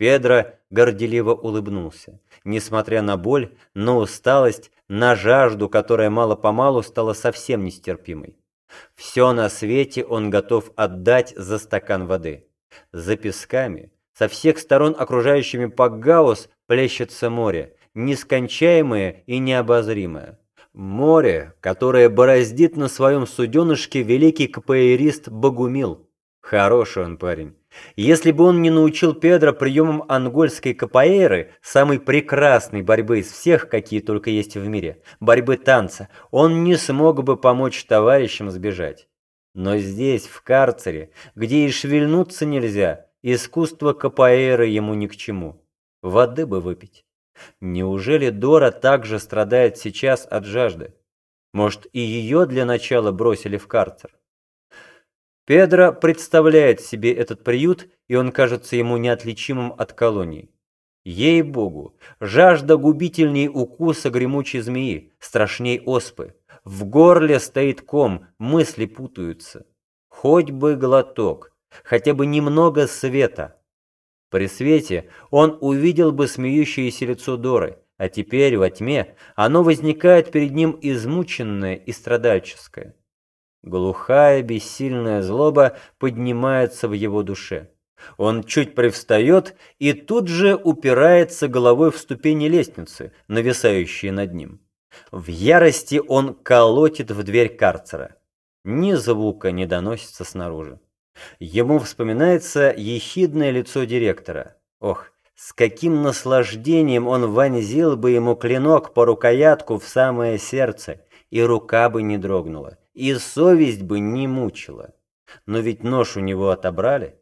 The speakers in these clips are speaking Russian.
Педро горделиво улыбнулся. Несмотря на боль, на усталость, на жажду, которая мало-помалу стала совсем нестерпимой. Все на свете он готов отдать за стакан воды. За песками, со всех сторон окружающими Пакгаус, плещется море, нескончаемое и необозримое. Море, которое бороздит на своем суденышке великий капоэрист Богумил. Хороший он парень. Если бы он не научил Педро приемам ангольской капоэйры, самой прекрасной борьбы из всех, какие только есть в мире, борьбы танца, он не смог бы помочь товарищам сбежать. Но здесь, в карцере, где и шевельнуться нельзя, искусство капоэйры ему ни к чему. Воды бы выпить. Неужели Дора также страдает сейчас от жажды? Может, и ее для начала бросили в карцер? Педро представляет себе этот приют, и он кажется ему неотличимым от колонии. Ей-богу, жажда губительней укуса гремучей змеи, страшней оспы. В горле стоит ком, мысли путаются. Хоть бы глоток, хотя бы немного света. При свете он увидел бы смеющееся лицо Доры, а теперь во тьме оно возникает перед ним измученное и страдальческое. Глухая, бессильная злоба поднимается в его душе. Он чуть привстает и тут же упирается головой в ступени лестницы, нависающие над ним. В ярости он колотит в дверь карцера. Ни звука не доносится снаружи. Ему вспоминается ехидное лицо директора. Ох, с каким наслаждением он вонзил бы ему клинок по рукоятку в самое сердце, и рука бы не дрогнула и совесть бы не мучила. Но ведь нож у него отобрали.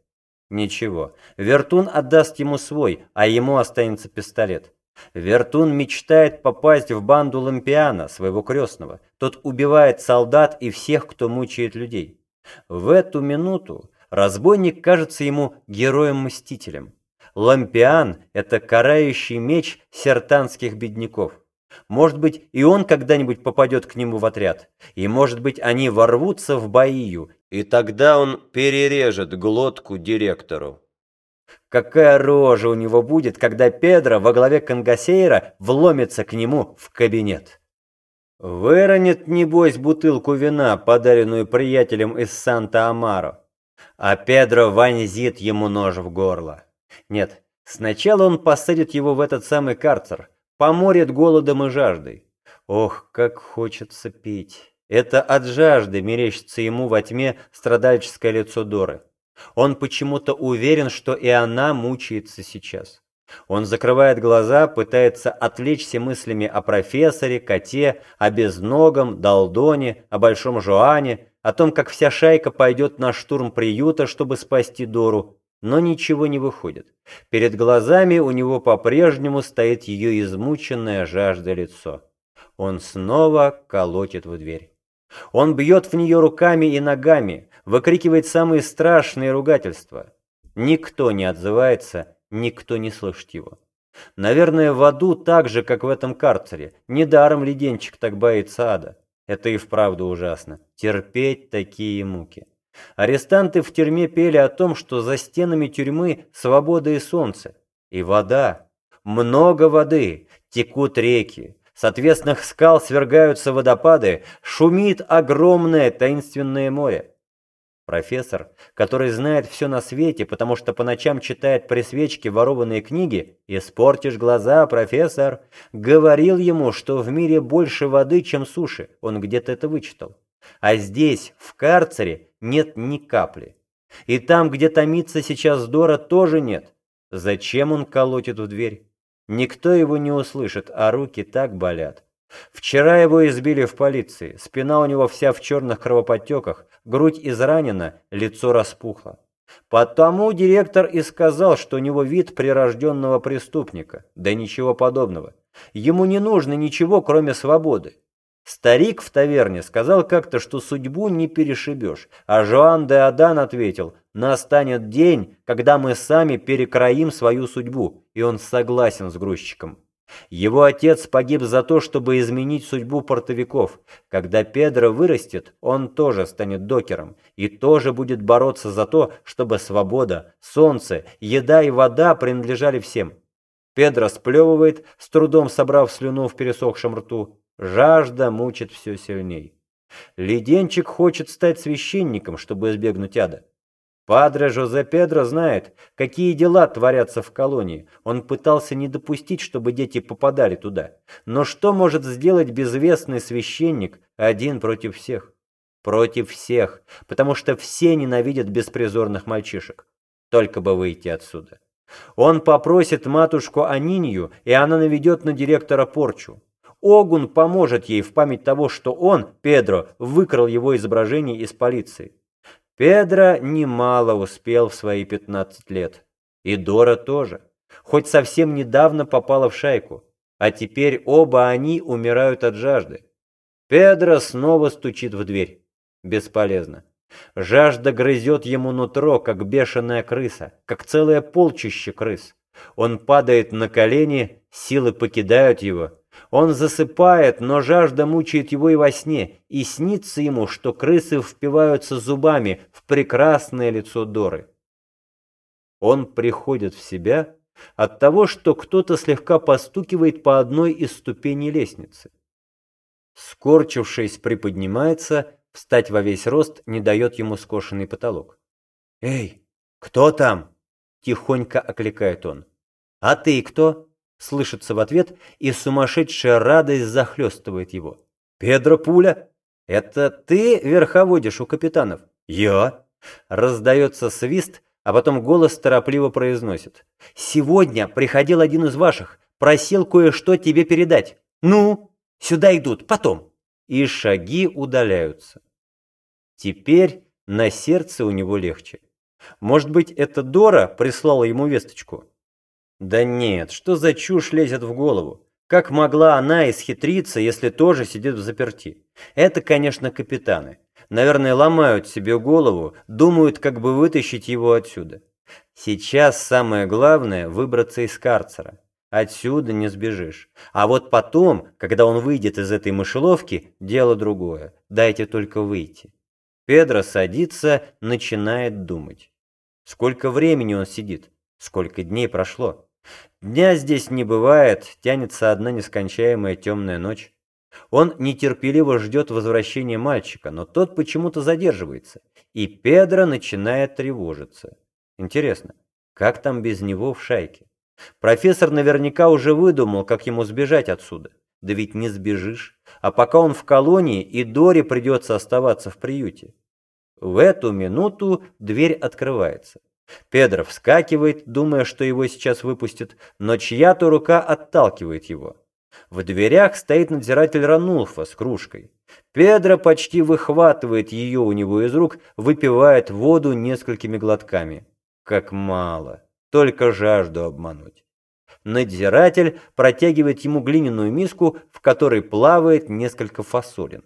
Ничего, Вертун отдаст ему свой, а ему останется пистолет. Вертун мечтает попасть в банду Лампиана, своего крестного. Тот убивает солдат и всех, кто мучает людей. В эту минуту разбойник кажется ему героем-мстителем. Лампиан – это карающий меч сертанских бедняков. Может быть, и он когда-нибудь попадет к нему в отряд. И, может быть, они ворвутся в Баию, и тогда он перережет глотку директору. Какая рожа у него будет, когда Педро во главе Кангасейра вломится к нему в кабинет. Выронит, небось, бутылку вина, подаренную приятелем из Санта-Амаро. А Педро вонзит ему нож в горло. Нет, сначала он посадит его в этот самый карцер – поморит голодом и жаждой. Ох, как хочется пить. Это от жажды мерещится ему во тьме страдальческое лицо Доры. Он почему-то уверен, что и она мучается сейчас. Он закрывает глаза, пытается отвлечься мыслями о профессоре, коте, о безногом, Долдоне, о Большом Жоане, о том, как вся шайка пойдет на штурм приюта, чтобы спасти Дору, но ничего не выходит. Перед глазами у него по-прежнему стоит ее измученное жажда лицо. Он снова колотит в дверь. Он бьет в нее руками и ногами, выкрикивает самые страшные ругательства. Никто не отзывается, никто не слышит его. Наверное, в аду так же, как в этом карцере. Недаром леденчик так боится ада. Это и вправду ужасно. Терпеть такие муки. Арестанты в тюрьме пели о том, что за стенами тюрьмы свобода и солнце, и вода. Много воды, текут реки, с отвесных скал свергаются водопады, шумит огромное таинственное море. Профессор, который знает все на свете, потому что по ночам читает при свечке ворованные книги, «Испортишь глаза, профессор», говорил ему, что в мире больше воды, чем суши, он где-то это вычитал. А здесь, в карцере, нет ни капли. И там, где томится сейчас Дора, тоже нет. Зачем он колотит в дверь? Никто его не услышит, а руки так болят. Вчера его избили в полиции, спина у него вся в черных кровоподтеках, грудь изранена, лицо распухло. Потому директор и сказал, что у него вид прирожденного преступника. Да ничего подобного. Ему не нужно ничего, кроме свободы. Старик в таверне сказал как-то, что судьбу не перешибешь, а Жоан де Адан ответил, настанет день, когда мы сами перекроим свою судьбу, и он согласен с грузчиком. Его отец погиб за то, чтобы изменить судьбу портовиков. Когда Педро вырастет, он тоже станет докером и тоже будет бороться за то, чтобы свобода, солнце, еда и вода принадлежали всем. Педро сплевывает, с трудом собрав слюну в пересохшем рту. Жажда мучит все сильней. Леденчик хочет стать священником, чтобы избегнуть ада. Падре Жозе Педро знает, какие дела творятся в колонии. Он пытался не допустить, чтобы дети попадали туда. Но что может сделать безвестный священник один против всех? Против всех, потому что все ненавидят беспризорных мальчишек. Только бы выйти отсюда. Он попросит матушку Анинью, и она наведет на директора порчу. Огун поможет ей в память того, что он, Педро, выкрал его изображение из полиции. Педро немало успел в свои 15 лет. И Дора тоже. Хоть совсем недавно попала в шайку. А теперь оба они умирают от жажды. Педро снова стучит в дверь. Бесполезно. Жажда грызет ему нутро, как бешеная крыса, как целое полчище крыс. Он падает на колени, силы покидают его, он засыпает, но жажда мучает его и во сне, и снится ему, что крысы впиваются зубами в прекрасное лицо Доры. Он приходит в себя от того, что кто-то слегка постукивает по одной из ступеней лестницы. Скорчившись, приподнимается, встать во весь рост не дает ему скошенный потолок. «Эй, кто там?» – тихонько окликает он. «А ты кто?» Слышится в ответ, и сумасшедшая радость захлестывает его. «Педро Пуля, это ты верховодишь у капитанов?» «Я?» Раздается свист, а потом голос торопливо произносит. «Сегодня приходил один из ваших, просил кое-что тебе передать. Ну, сюда идут, потом». И шаги удаляются. Теперь на сердце у него легче. Может быть, это Дора прислала ему весточку? Да нет, что за чушь лезет в голову? Как могла она исхитриться, если тоже сидит в заперти? Это, конечно, капитаны. Наверное, ломают себе голову, думают, как бы вытащить его отсюда. Сейчас самое главное – выбраться из карцера. Отсюда не сбежишь. А вот потом, когда он выйдет из этой мышеловки, дело другое. Дайте только выйти. Педро садится, начинает думать. Сколько времени он сидит? Сколько дней прошло? Дня здесь не бывает, тянется одна нескончаемая темная ночь. Он нетерпеливо ждет возвращения мальчика, но тот почему-то задерживается, и Педро начинает тревожиться. Интересно, как там без него в шайке? Профессор наверняка уже выдумал, как ему сбежать отсюда. Да ведь не сбежишь. А пока он в колонии, и Доре придется оставаться в приюте. В эту минуту дверь открывается. Педро вскакивает, думая, что его сейчас выпустят, но чья-то рука отталкивает его. В дверях стоит надзиратель Ранулфа с кружкой. Педро почти выхватывает ее у него из рук, выпивает воду несколькими глотками. Как мало. Только жажду обмануть. Надзиратель протягивает ему глиняную миску, в которой плавает несколько фасолин.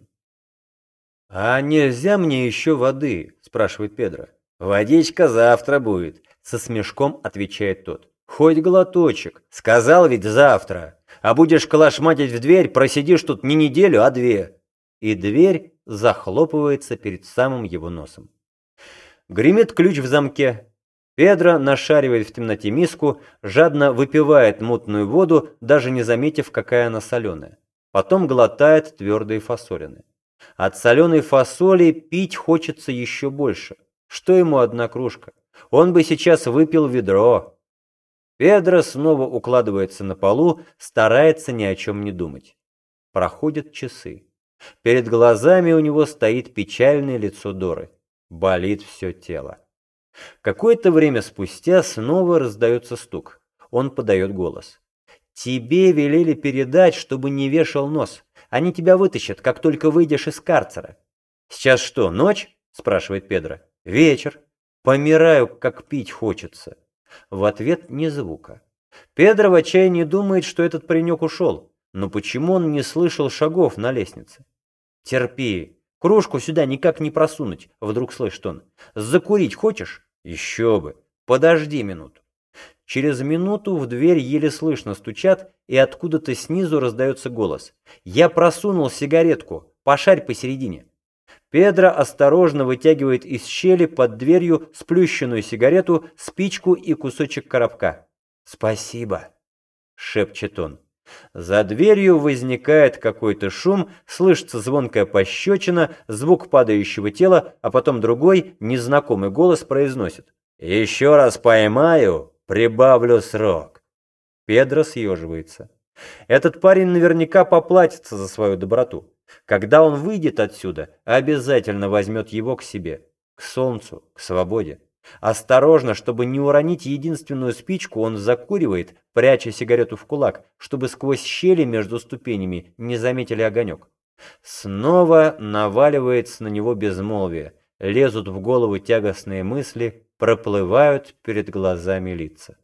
«А нельзя мне еще воды?» – спрашивает Педро. «Водичка завтра будет», — со смешком отвечает тот. «Хоть глоточек. Сказал ведь завтра. А будешь калашматить в дверь, просидишь тут не неделю, а две». И дверь захлопывается перед самым его носом. Гремит ключ в замке. Педро нашаривает в темноте миску, жадно выпивает мутную воду, даже не заметив, какая она соленая. Потом глотает твердые фасолины. От соленой фасоли пить хочется еще больше. Что ему одна кружка? Он бы сейчас выпил ведро. Педро снова укладывается на полу, старается ни о чем не думать. Проходят часы. Перед глазами у него стоит печальное лицо Доры. Болит все тело. Какое-то время спустя снова раздается стук. Он подает голос. «Тебе велели передать, чтобы не вешал нос. Они тебя вытащат, как только выйдешь из карцера». «Сейчас что, ночь?» – спрашивает Педро. Вечер. Помираю, как пить хочется. В ответ ни звука. Педро в отчаянии думает, что этот паренек ушел. Но почему он не слышал шагов на лестнице? Терпи. Кружку сюда никак не просунуть, вдруг слышит он. Закурить хочешь? Еще бы. Подожди минуту. Через минуту в дверь еле слышно стучат, и откуда-то снизу раздается голос. «Я просунул сигаретку, пошарь посередине». Педро осторожно вытягивает из щели под дверью сплющенную сигарету, спичку и кусочек коробка. «Спасибо», — шепчет он. За дверью возникает какой-то шум, слышится звонкая пощечина, звук падающего тела, а потом другой, незнакомый голос произносит. «Еще раз поймаю, прибавлю срок». Педро съеживается. Этот парень наверняка поплатится за свою доброту. Когда он выйдет отсюда, обязательно возьмет его к себе, к солнцу, к свободе. Осторожно, чтобы не уронить единственную спичку, он закуривает, пряча сигарету в кулак, чтобы сквозь щели между ступенями не заметили огонек. Снова наваливается на него безмолвие, лезут в голову тягостные мысли, проплывают перед глазами лица.